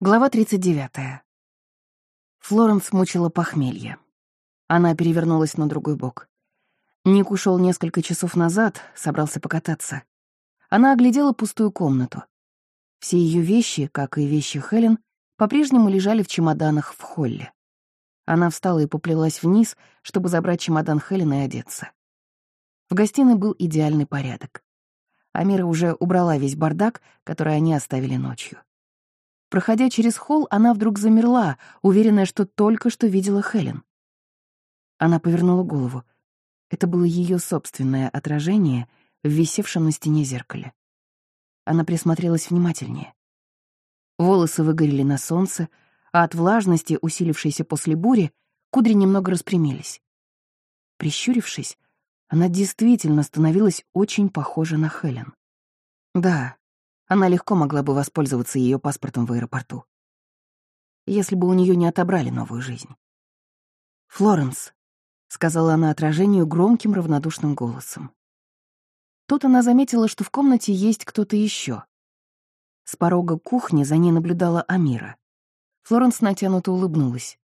Глава 39. Флоренс мучила похмелье. Она перевернулась на другой бок. Ник ушел несколько часов назад, собрался покататься. Она оглядела пустую комнату. Все ее вещи, как и вещи Хелен, по-прежнему лежали в чемоданах в холле. Она встала и поплелась вниз, чтобы забрать чемодан Хелен и одеться. В гостиной был идеальный порядок. Амира уже убрала весь бардак, который они оставили ночью. Проходя через холл, она вдруг замерла, уверенная, что только что видела Хелен. Она повернула голову. Это было ее собственное отражение в висевшем на стене зеркале. Она присмотрелась внимательнее. Волосы выгорели на солнце, а от влажности, усилившейся после бури, кудри немного распрямились. Прищурившись, она действительно становилась очень похожа на Хелен. Да, она легко могла бы воспользоваться ее паспортом в аэропорту. Если бы у нее не отобрали новую жизнь. «Флоренс», — сказала она отражению громким равнодушным голосом. Тут она заметила, что в комнате есть кто-то еще. С порога кухни за ней наблюдала Амира. Флоренс натянуто улыбнулась.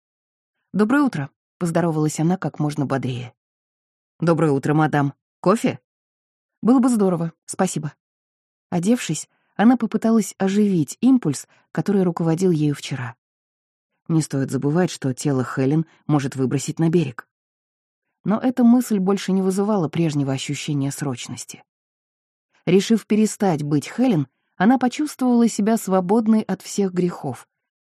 «Доброе утро», — поздоровалась она как можно бодрее. «Доброе утро, мадам. Кофе?» «Было бы здорово, спасибо». Одевшись, она попыталась оживить импульс, который руководил ею вчера. Не стоит забывать, что тело Хелен может выбросить на берег. Но эта мысль больше не вызывала прежнего ощущения срочности. Решив перестать быть Хелен, она почувствовала себя свободной от всех грехов,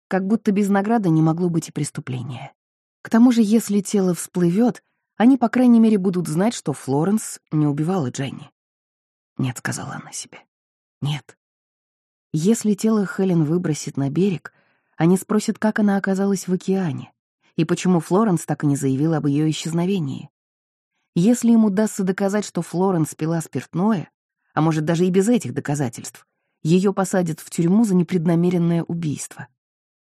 как будто без награды не могло быть и преступления. К тому же, если тело всплывет, они, по крайней мере, будут знать, что Флоренс не убивала Дженни. «Нет», — сказала она себе. «Нет». Если тело Хелен выбросит на берег, они спросят, как она оказалась в океане, и почему Флоренс так и не заявила об ее исчезновении. Если им удастся доказать, что Флоренс пила спиртное, а может даже и без этих доказательств, ее посадят в тюрьму за непреднамеренное убийство.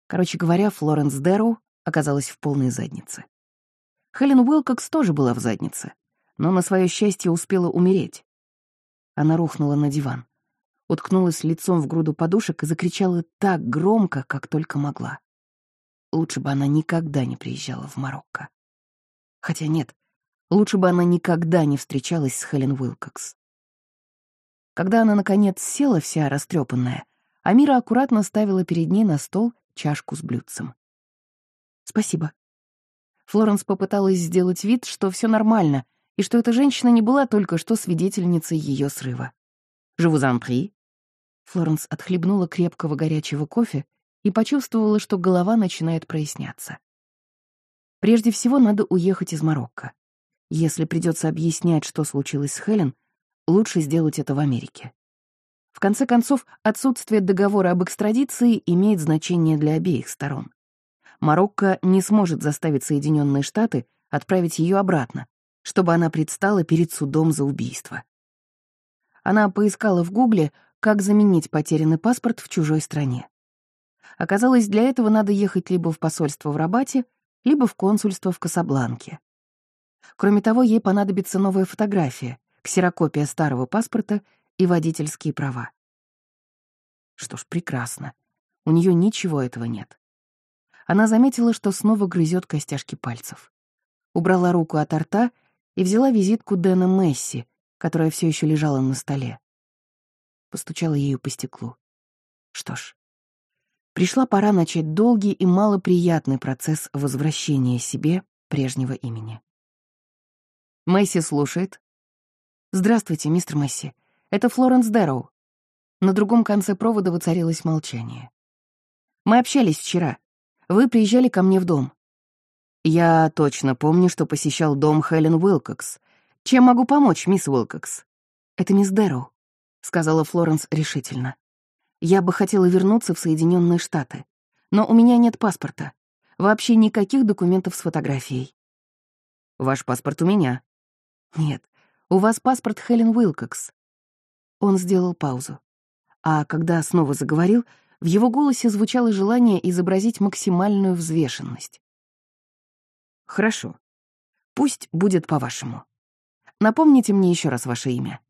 Короче говоря, Флоренс Дэрроу оказалась в полной заднице. Хелен Уилкокс тоже была в заднице, но на свое счастье успела умереть. Она рухнула на диван уткнулась лицом в груду подушек и закричала так громко, как только могла. Лучше бы она никогда не приезжала в Марокко. Хотя нет, лучше бы она никогда не встречалась с Хелен Уилкокс. Когда она, наконец, села вся растрепанная, Амира аккуратно ставила перед ней на стол чашку с блюдцем. «Спасибо». Флоренс попыталась сделать вид, что все нормально, и что эта женщина не была только что свидетельницей ее срыва. «Je vous en prie», Флоренс отхлебнула крепкого горячего кофе и почувствовала, что голова начинает проясняться. Прежде всего, надо уехать из Марокко. Если придется объяснять, что случилось с Хелен, лучше сделать это в Америке. В конце концов, отсутствие договора об экстрадиции имеет значение для обеих сторон. Марокко не сможет заставить Соединенные Штаты отправить ее обратно, чтобы она предстала перед судом за убийство. Она поискала в Гугле как заменить потерянный паспорт в чужой стране. Оказалось, для этого надо ехать либо в посольство в Рабате, либо в консульство в Касабланке. Кроме того, ей понадобится новая фотография, ксерокопия старого паспорта и водительские права. Что ж, прекрасно. У нее ничего этого нет. Она заметила, что снова грызет костяшки пальцев. Убрала руку от рта и взяла визитку Дэна Месси, которая все еще лежала на столе постучала ею по стеклу. Что ж, пришла пора начать долгий и малоприятный процесс возвращения себе прежнего имени. Мэйси слушает. «Здравствуйте, мистер Мэйси. Это Флоренс Дэрроу». На другом конце провода воцарилось молчание. «Мы общались вчера. Вы приезжали ко мне в дом». «Я точно помню, что посещал дом Хелен Уилкокс. Чем могу помочь, мисс Уилкокс?» «Это мисс Дэрроу сказала Флоренс решительно. «Я бы хотела вернуться в Соединенные Штаты, но у меня нет паспорта. Вообще никаких документов с фотографией». «Ваш паспорт у меня». «Нет, у вас паспорт Хелен Уилкокс». Он сделал паузу. А когда снова заговорил, в его голосе звучало желание изобразить максимальную взвешенность. «Хорошо. Пусть будет по-вашему. Напомните мне еще раз ваше имя».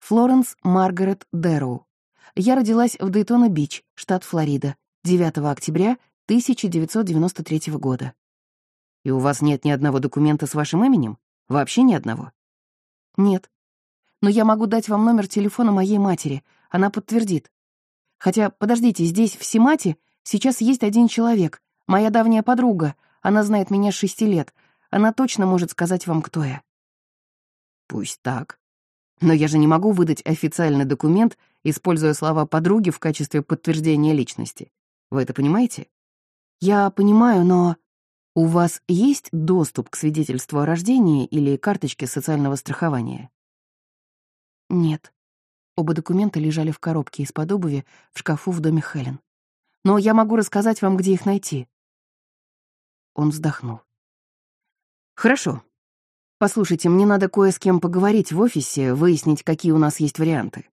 Флоренс Маргарет Дэрроу. Я родилась в Дейтона-Бич, штат Флорида, 9 октября 1993 года. И у вас нет ни одного документа с вашим именем? Вообще ни одного? Нет. Но я могу дать вам номер телефона моей матери. Она подтвердит. Хотя, подождите, здесь, в Симате, сейчас есть один человек. Моя давняя подруга. Она знает меня с шести лет. Она точно может сказать вам, кто я. Пусть так. Но я же не могу выдать официальный документ, используя слова подруги в качестве подтверждения личности. Вы это понимаете? Я понимаю, но... У вас есть доступ к свидетельству о рождении или карточке социального страхования? Нет. Оба документа лежали в коробке из-под обуви в шкафу в доме Хелен. Но я могу рассказать вам, где их найти. Он вздохнул. Хорошо. Послушайте, мне надо кое с кем поговорить в офисе, выяснить, какие у нас есть варианты.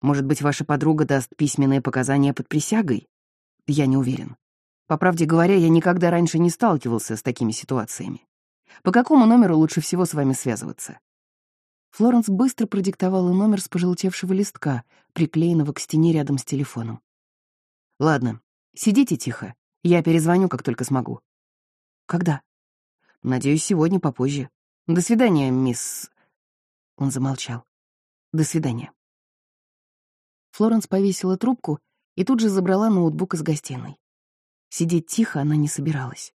Может быть, ваша подруга даст письменные показания под присягой? Я не уверен. По правде говоря, я никогда раньше не сталкивался с такими ситуациями. По какому номеру лучше всего с вами связываться? Флоренс быстро продиктовала номер с пожелтевшего листка, приклеенного к стене рядом с телефоном. Ладно, сидите тихо. Я перезвоню, как только смогу. Когда? Надеюсь, сегодня попозже. До свидания, мисс... Он замолчал. До свидания. Флоренс повесила трубку и тут же забрала ноутбук из гостиной. Сидеть тихо она не собиралась.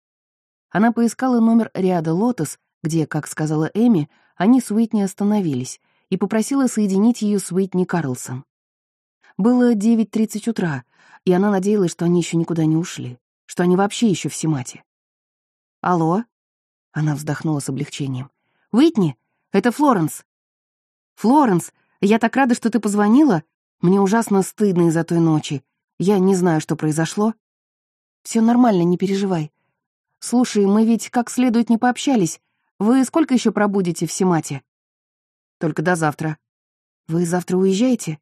Она поискала номер ряда «Лотос», где, как сказала Эми, они с Уитни остановились, и попросила соединить ее с Уитни Карлсон. Было 9.30 утра, и она надеялась, что они еще никуда не ушли, что они вообще еще в Симате. «Алло?» — она вздохнула с облегчением. «Уитни, это Флоренс». «Флоренс, я так рада, что ты позвонила. Мне ужасно стыдно из-за той ночи. Я не знаю, что произошло». Все нормально, не переживай. Слушай, мы ведь как следует не пообщались. Вы сколько еще пробудете в Симате?» «Только до завтра». «Вы завтра уезжаете?»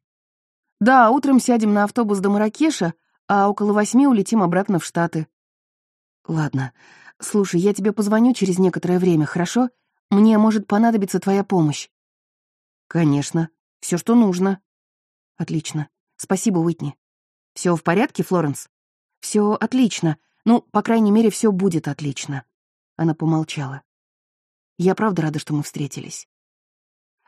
«Да, утром сядем на автобус до Маракеша, а около восьми улетим обратно в Штаты». «Ладно. Слушай, я тебе позвоню через некоторое время, хорошо? Мне может понадобиться твоя помощь». «Конечно. Все, что нужно». «Отлично. Спасибо, Уитни». Все в порядке, Флоренс?» Все отлично. Ну, по крайней мере, все будет отлично». Она помолчала. «Я правда рада, что мы встретились».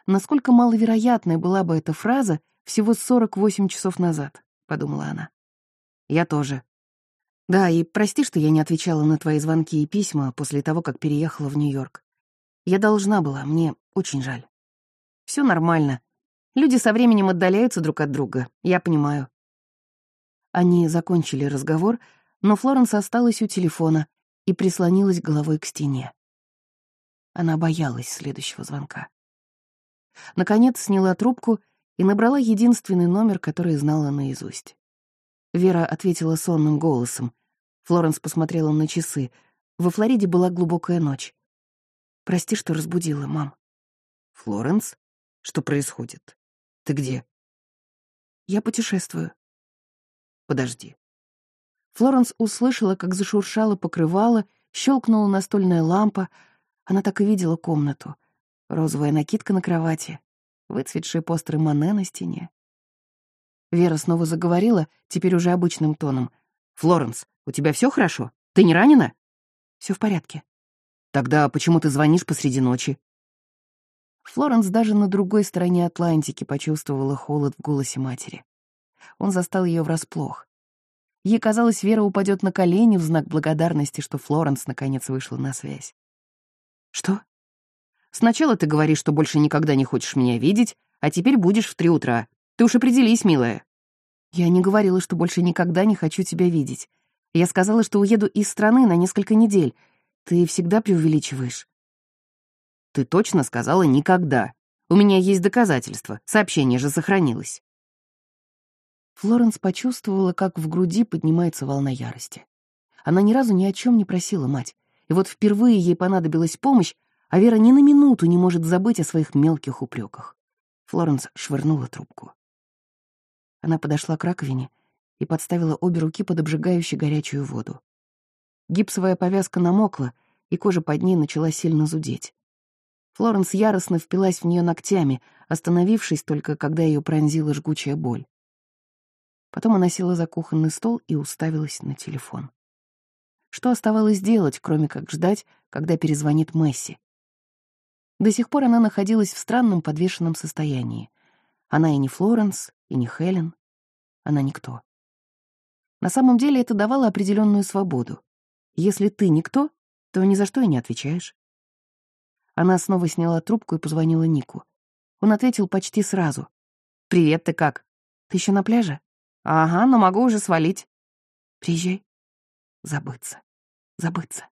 Насколько маловероятной была бы эта фраза всего 48 часов назад, подумала она. Я тоже. Да, и прости, что я не отвечала на твои звонки и письма после того, как переехала в Нью-Йорк. Я должна была, мне очень жаль. Все нормально. Люди со временем отдаляются друг от друга, я понимаю. Они закончили разговор, но Флоренс осталась у телефона и прислонилась головой к стене. Она боялась следующего звонка. Наконец сняла трубку и набрала единственный номер, который знала наизусть. Вера ответила сонным голосом. Флоренс посмотрела на часы. Во Флориде была глубокая ночь. «Прости, что разбудила, мам». «Флоренс? Что происходит? Ты где?» «Я путешествую. Подожди. Флоренс услышала, как зашуршало покрывало, щелкнула настольная лампа. Она так и видела комнату. Розовая накидка на кровати, выцветшие постеры Мане на стене. Вера снова заговорила, теперь уже обычным тоном. «Флоренс, у тебя все хорошо? Ты не ранена?» Все в порядке». «Тогда почему ты звонишь посреди ночи?» Флоренс даже на другой стороне Атлантики почувствовала холод в голосе матери. Он застал ее врасплох. Ей казалось, Вера упадет на колени в знак благодарности, что Флоренс наконец вышла на связь. «Что?» «Сначала ты говоришь, что больше никогда не хочешь меня видеть, а теперь будешь в три утра. Ты уж определись, милая». «Я не говорила, что больше никогда не хочу тебя видеть. Я сказала, что уеду из страны на несколько недель. Ты всегда преувеличиваешь». «Ты точно сказала «никогда». У меня есть доказательства, сообщение же сохранилось». Флоренс почувствовала, как в груди поднимается волна ярости. Она ни разу ни о чем не просила мать, и вот впервые ей понадобилась помощь, а Вера ни на минуту не может забыть о своих мелких упреках. Флоренс швырнула трубку. Она подошла к раковине и подставила обе руки под обжигающую горячую воду. Гипсовая повязка намокла, и кожа под ней начала сильно зудеть. Флоренс яростно впилась в нее ногтями, остановившись только, когда ее пронзила жгучая боль. Потом она села за кухонный стол и уставилась на телефон. Что оставалось делать, кроме как ждать, когда перезвонит Месси? До сих пор она находилась в странном подвешенном состоянии. Она и не Флоренс, и не Хелен. Она никто. На самом деле это давало определенную свободу. Если ты никто, то ни за что и не отвечаешь. Она снова сняла трубку и позвонила Нику. Он ответил почти сразу. «Привет, ты как? Ты еще на пляже?» «Ага, но могу уже свалить». «Приезжай». Забыться. Забыться.